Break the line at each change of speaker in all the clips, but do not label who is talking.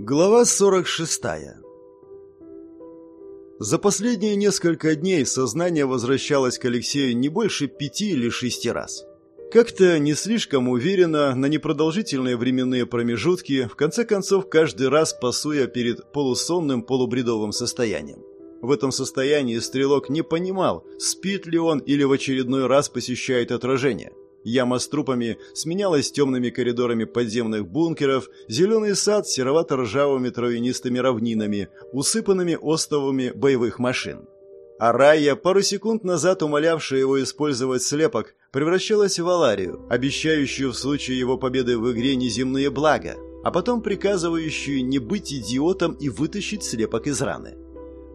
Глава 46 За последние несколько дней сознание возвращалось к Алексею не больше пяти или шести раз. Как-то не слишком уверенно, на непродолжительные временные промежутки, в конце концов каждый раз пасуя перед полусонным полубредовым состоянием. В этом состоянии стрелок не понимал, спит ли он или в очередной раз посещает отражение. Яма с трупами сменялась темными коридорами подземных бункеров, зеленый сад серовато-ржавыми травянистыми равнинами, усыпанными остовами боевых машин. А Райя, пару секунд назад умолявшая его использовать слепок, превращалась в Аларию, обещающую в случае его победы в игре неземные блага, а потом приказывающую не быть идиотом и вытащить слепок из раны.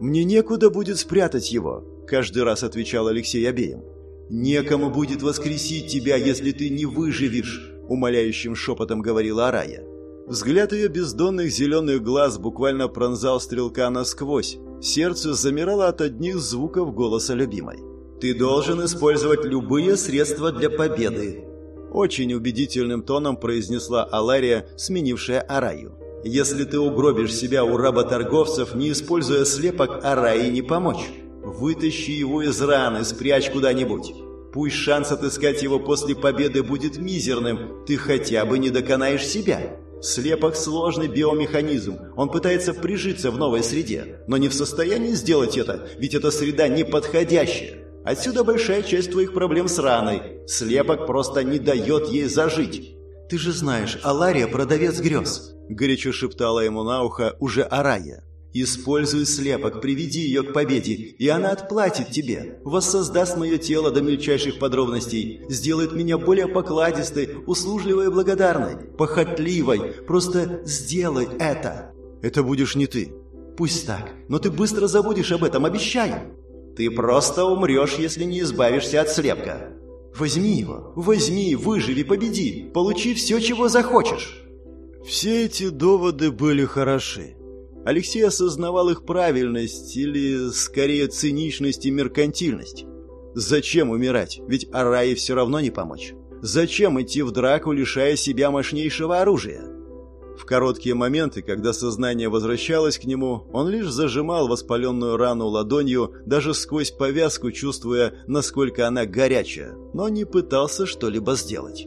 «Мне некуда будет спрятать его», — каждый раз отвечал Алексей обеим. «Некому будет воскресить тебя, если ты не выживешь», — умоляющим шепотом говорила Арая. Взгляд ее бездонных зеленых глаз буквально пронзал стрелка насквозь. Сердце замирало от одних звуков голоса любимой. «Ты должен использовать любые средства для победы», — очень убедительным тоном произнесла Алария, сменившая Араю. Если ты угробишь себя у работорговцев, не используя слепок, Араи не помочь. Вытащи его из раны, спрячь куда-нибудь. Пусть шанс отыскать его после победы будет мизерным, ты хотя бы не доконаешь себя. Слепок – сложный биомеханизм, он пытается прижиться в новой среде, но не в состоянии сделать это, ведь эта среда неподходящая. Отсюда большая часть твоих проблем с раной. Слепок просто не дает ей зажить. Ты же знаешь, Алария – продавец грез. — горячо шептала ему на ухо уже Арая. «Используй слепок, приведи ее к победе, и она отплатит тебе, воссоздаст мое тело до мельчайших подробностей, сделает меня более покладистой, услужливой и благодарной, похотливой. Просто сделай это!» «Это будешь не ты». «Пусть так, но ты быстро забудешь об этом, обещаю!» «Ты просто умрешь, если не избавишься от слепка!» «Возьми его, возьми, выживи, победи, получи все, чего захочешь!» Все эти доводы были хороши. Алексей осознавал их правильность или, скорее, циничность и меркантильность. Зачем умирать? Ведь Арае все равно не помочь. Зачем идти в драку, лишая себя мощнейшего оружия? В короткие моменты, когда сознание возвращалось к нему, он лишь зажимал воспаленную рану ладонью, даже сквозь повязку чувствуя, насколько она горячая, но не пытался что-либо сделать.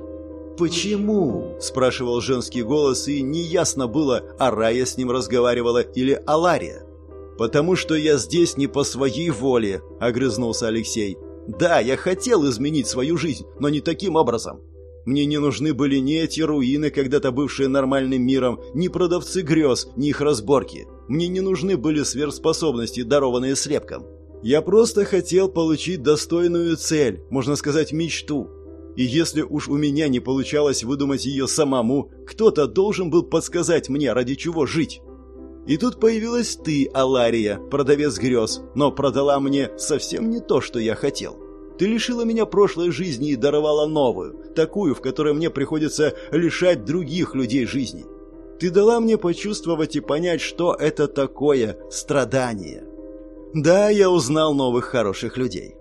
«Почему?» – спрашивал женский голос, и неясно было, Арая с ним разговаривала или Алария. «Потому что я здесь не по своей воле», – огрызнулся Алексей. «Да, я хотел изменить свою жизнь, но не таким образом. Мне не нужны были ни эти руины, когда-то бывшие нормальным миром, ни продавцы грез, ни их разборки. Мне не нужны были сверхспособности, дарованные слепком. Я просто хотел получить достойную цель, можно сказать, мечту. И если уж у меня не получалось выдумать ее самому, кто-то должен был подсказать мне, ради чего жить. И тут появилась ты, Алария, продавец грез, но продала мне совсем не то, что я хотел. Ты лишила меня прошлой жизни и даровала новую, такую, в которой мне приходится лишать других людей жизни. Ты дала мне почувствовать и понять, что это такое страдание. Да, я узнал новых хороших людей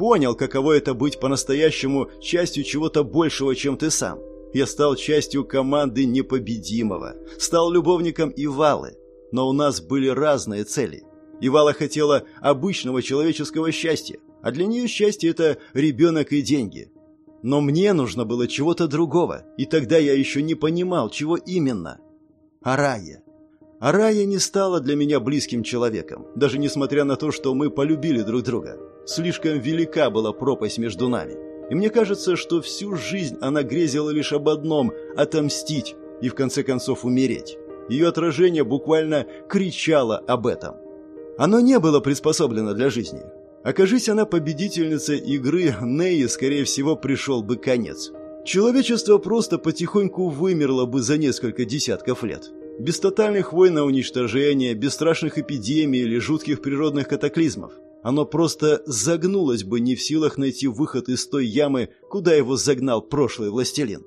понял, каково это быть по-настоящему частью чего-то большего, чем ты сам. Я стал частью команды непобедимого, стал любовником Ивалы. Но у нас были разные цели. Ивала хотела обычного человеческого счастья, а для нее счастье – это ребенок и деньги. Но мне нужно было чего-то другого, и тогда я еще не понимал, чего именно. Арая. Арая не стала для меня близким человеком, даже несмотря на то, что мы полюбили друг друга. Слишком велика была пропасть между нами. И мне кажется, что всю жизнь она грезила лишь об одном – отомстить и в конце концов умереть. Ее отражение буквально кричало об этом. Оно не было приспособлено для жизни. Окажись она победительницей игры, Неи, скорее всего, пришел бы конец. Человечество просто потихоньку вымерло бы за несколько десятков лет. Без тотальных войн на уничтожение, без страшных эпидемий или жутких природных катаклизмов. Оно просто загнулось бы не в силах найти выход из той ямы, куда его загнал прошлый властелин.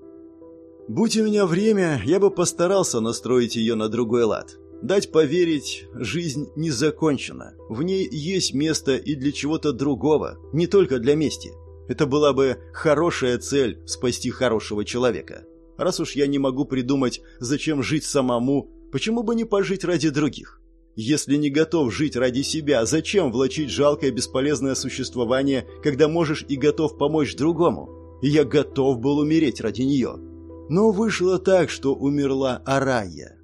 Будь у меня время, я бы постарался настроить ее на другой лад. Дать поверить, жизнь не закончена. В ней есть место и для чего-то другого, не только для мести. Это была бы хорошая цель – спасти хорошего человека. Раз уж я не могу придумать, зачем жить самому, Почему бы не пожить ради других? Если не готов жить ради себя, зачем влачить жалкое бесполезное существование, когда можешь и готов помочь другому? Я готов был умереть ради нее. Но вышло так, что умерла Арая.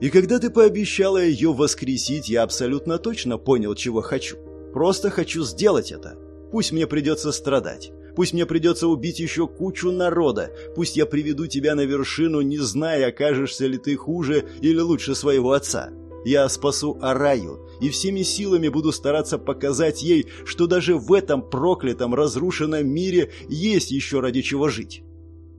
И когда ты пообещала ее воскресить, я абсолютно точно понял, чего хочу. Просто хочу сделать это. Пусть мне придется страдать. Пусть мне придется убить еще кучу народа. Пусть я приведу тебя на вершину, не зная, окажешься ли ты хуже или лучше своего отца. Я спасу Араю и всеми силами буду стараться показать ей, что даже в этом проклятом, разрушенном мире есть еще ради чего жить.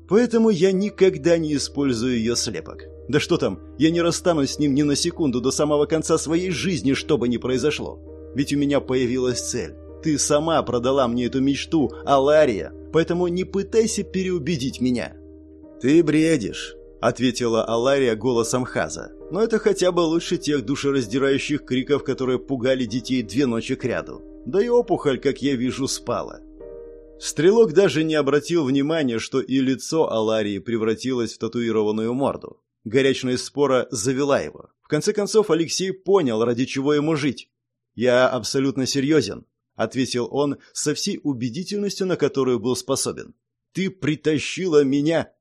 Поэтому я никогда не использую ее слепок. Да что там, я не расстанусь с ним ни на секунду до самого конца своей жизни, что бы ни произошло. Ведь у меня появилась цель. Ты сама продала мне эту мечту, Алария, поэтому не пытайся переубедить меня». «Ты бредишь», — ответила Алария голосом Хаза. «Но это хотя бы лучше тех душераздирающих криков, которые пугали детей две ночи кряду. Да и опухоль, как я вижу, спала». Стрелок даже не обратил внимания, что и лицо Аларии превратилось в татуированную морду. Горячность спора завела его. В конце концов, Алексей понял, ради чего ему жить. «Я абсолютно серьезен», — ответил он со всей убедительностью, на которую был способен. «Ты притащила меня!»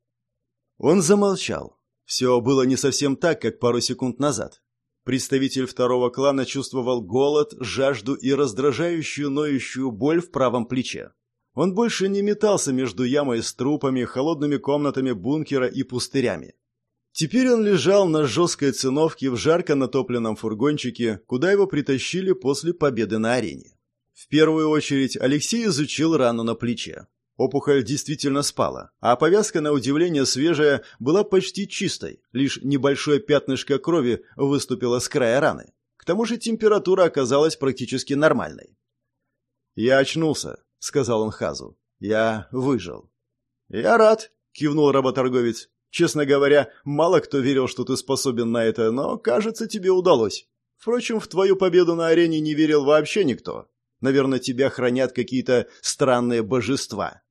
Он замолчал. Все было не совсем так, как пару секунд назад. Представитель второго клана чувствовал голод, жажду и раздражающую ноющую боль в правом плече. Он больше не метался между ямой с трупами, холодными комнатами бункера и пустырями. Теперь он лежал на жесткой циновке в жарко натопленном фургончике, куда его притащили после победы на арене. В первую очередь Алексей изучил рану на плече. Опухоль действительно спала, а повязка, на удивление свежая, была почти чистой, лишь небольшое пятнышко крови выступило с края раны. К тому же температура оказалась практически нормальной. «Я очнулся», — сказал он Хазу. «Я выжил». «Я рад», — кивнул работорговец. «Честно говоря, мало кто верил, что ты способен на это, но, кажется, тебе удалось. Впрочем, в твою победу на арене не верил вообще никто. Наверное, тебя хранят какие-то странные божества».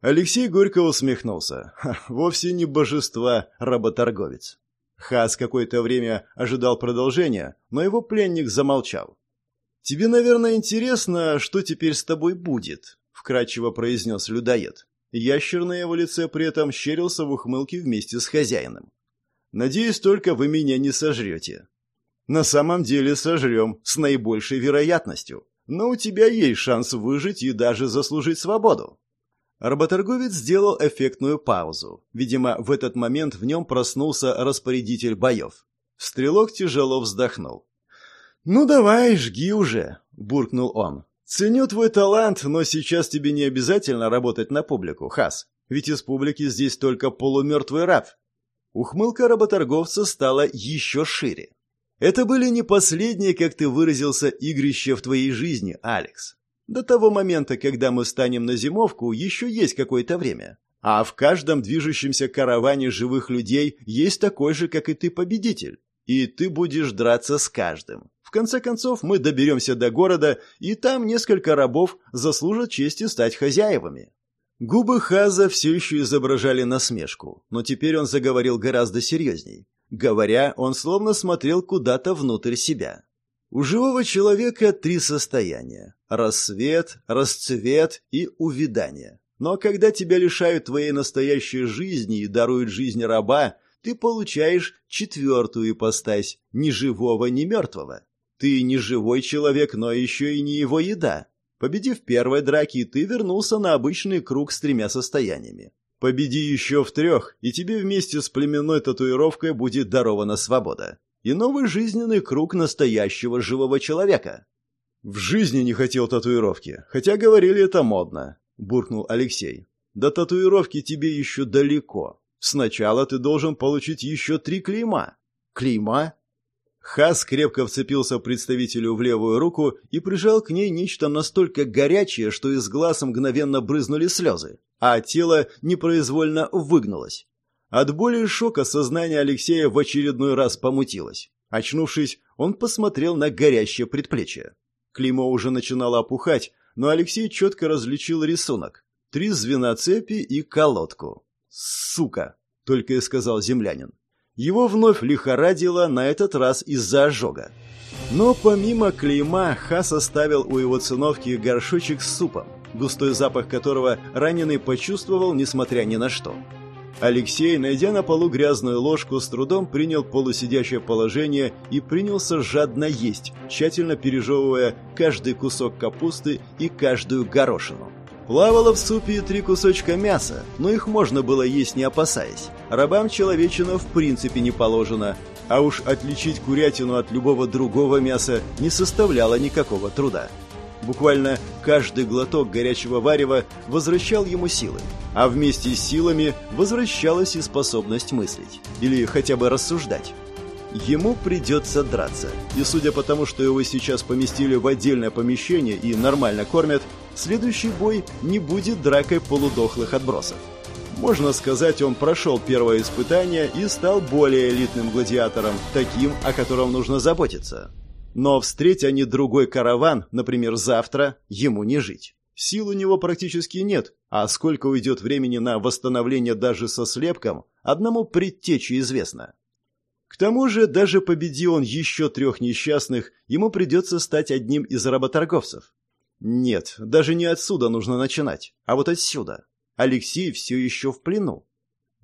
Алексей горько усмехнулся. Вовсе не божества, работорговец. Хас какое-то время ожидал продолжения, но его пленник замолчал. «Тебе, наверное, интересно, что теперь с тобой будет», — вкратчиво произнес людоед. Ящер на его лице при этом щерился в ухмылке вместе с хозяином. «Надеюсь, только вы меня не сожрете». «На самом деле сожрем, с наибольшей вероятностью но у тебя есть шанс выжить и даже заслужить свободу. Работорговец сделал эффектную паузу. Видимо, в этот момент в нем проснулся распорядитель боев. Стрелок тяжело вздохнул. «Ну давай, жги уже», — буркнул он. «Ценю твой талант, но сейчас тебе не обязательно работать на публику, Хас. Ведь из публики здесь только полумертвый раб». Ухмылка работорговца стала еще шире. Это были не последние, как ты выразился, игрища в твоей жизни, Алекс. До того момента, когда мы станем на зимовку, еще есть какое-то время. А в каждом движущемся караване живых людей есть такой же, как и ты, победитель. И ты будешь драться с каждым. В конце концов, мы доберемся до города, и там несколько рабов заслужат чести стать хозяевами. Губы Хаза все еще изображали насмешку, но теперь он заговорил гораздо серьезней. Говоря, он словно смотрел куда-то внутрь себя. У живого человека три состояния – рассвет, расцвет и увядание. Но когда тебя лишают твоей настоящей жизни и даруют жизнь раба, ты получаешь четвертую ипостась – ни живого, ни мертвого. Ты не живой человек, но еще и не его еда. Победив первой драки, ты вернулся на обычный круг с тремя состояниями. Победи еще в трех, и тебе вместе с племенной татуировкой будет дарована свобода. И новый жизненный круг настоящего живого человека. В жизни не хотел татуировки, хотя говорили это модно, буркнул Алексей. До татуировки тебе еще далеко. Сначала ты должен получить еще три клейма. Клейма? Хас крепко вцепился представителю в левую руку и прижал к ней нечто настолько горячее, что из глаз мгновенно брызнули слезы, а тело непроизвольно выгнулось. От боли и шока сознание Алексея в очередной раз помутилось. Очнувшись, он посмотрел на горящее предплечье. Клеймо уже начинало опухать, но Алексей четко различил рисунок. Три звена цепи и колодку. «Сука!» — только и сказал землянин. Его вновь лихорадило, на этот раз из-за ожога. Но помимо клейма, Хас оставил у его циновки горшочек с супом, густой запах которого раненый почувствовал, несмотря ни на что. Алексей, найдя на полу грязную ложку, с трудом принял полусидящее положение и принялся жадно есть, тщательно пережевывая каждый кусок капусты и каждую горошину. Плавало в супе три кусочка мяса, но их можно было есть не опасаясь. Рабам человечина в принципе не положено, а уж отличить курятину от любого другого мяса не составляло никакого труда. Буквально каждый глоток горячего варева возвращал ему силы, а вместе с силами возвращалась и способность мыслить, или хотя бы рассуждать. Ему придется драться, и судя по тому, что его сейчас поместили в отдельное помещение и нормально кормят, следующий бой не будет дракой полудохлых отбросов. Можно сказать, он прошел первое испытание и стал более элитным гладиатором, таким, о котором нужно заботиться. Но встреть они другой караван, например, завтра, ему не жить. Сил у него практически нет, а сколько уйдет времени на восстановление даже со слепком, одному предтече известно. К тому же, даже победи он еще трех несчастных, ему придется стать одним из работорговцев. Нет, даже не отсюда нужно начинать, а вот отсюда. Алексей все еще в плену.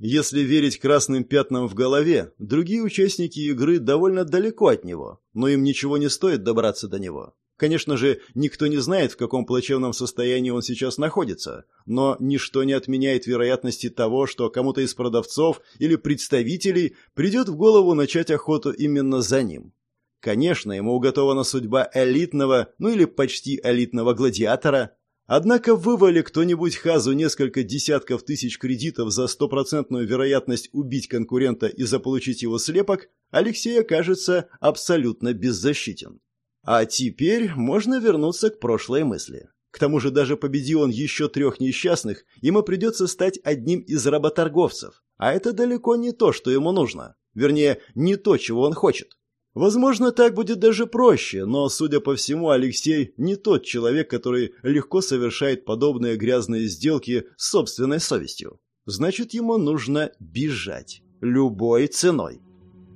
Если верить красным пятнам в голове, другие участники игры довольно далеко от него, но им ничего не стоит добраться до него. Конечно же, никто не знает, в каком плачевном состоянии он сейчас находится, но ничто не отменяет вероятности того, что кому-то из продавцов или представителей придет в голову начать охоту именно за ним. Конечно, ему уготована судьба элитного, ну или почти элитного гладиатора, Однако вывали кто-нибудь Хазу несколько десятков тысяч кредитов за стопроцентную вероятность убить конкурента и заполучить его слепок, Алексей окажется абсолютно беззащитен. А теперь можно вернуться к прошлой мысли. К тому же даже победи он еще трех несчастных, ему придется стать одним из работорговцев. А это далеко не то, что ему нужно. Вернее, не то, чего он хочет. Возможно, так будет даже проще, но, судя по всему, Алексей не тот человек, который легко совершает подобные грязные сделки с собственной совестью. Значит, ему нужно бежать. Любой ценой.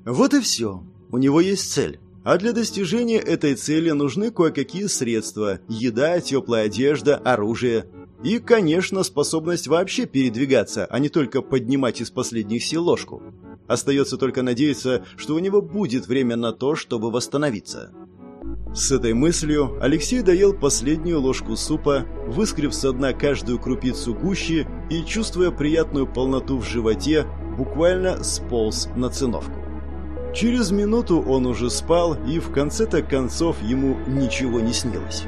Вот и все. У него есть цель. А для достижения этой цели нужны кое-какие средства – еда, теплая одежда, оружие. И, конечно, способность вообще передвигаться, а не только поднимать из последних сил ложку. Остается только надеяться, что у него будет время на то, чтобы восстановиться. С этой мыслью Алексей доел последнюю ложку супа, выскреб со дна каждую крупицу гущи и, чувствуя приятную полноту в животе, буквально сполз на циновку. Через минуту он уже спал, и в конце-то концов ему ничего не снилось.